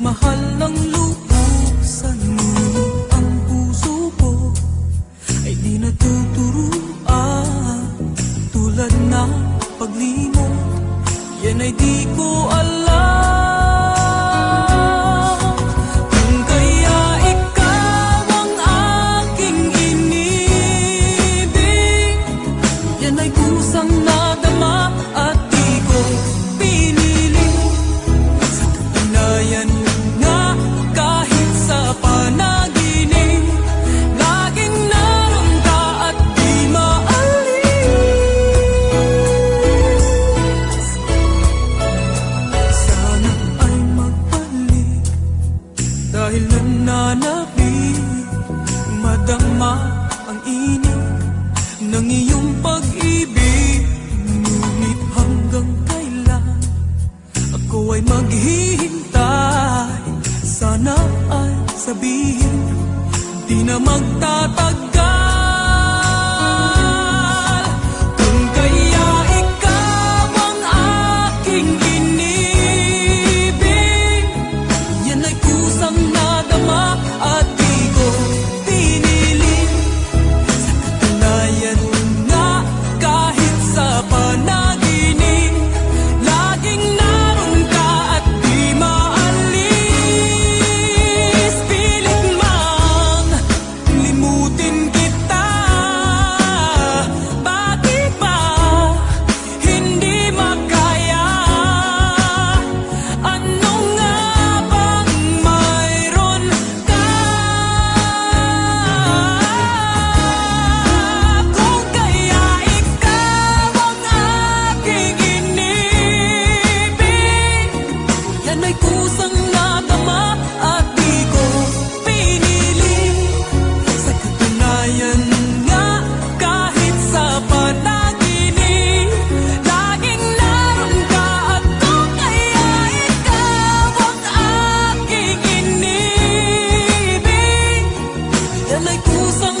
Mahal ng lupusan mo Ang puso ko. Ay di natuturuan. Tulad na paglimot Yan ay di ko alam. Ay kusang pananalapi Madama ang init ng iyong pag-ibig. Ngunit hanggang kailan ako ay maghihintay? Sana ay sabihin di na magtatag 力孤身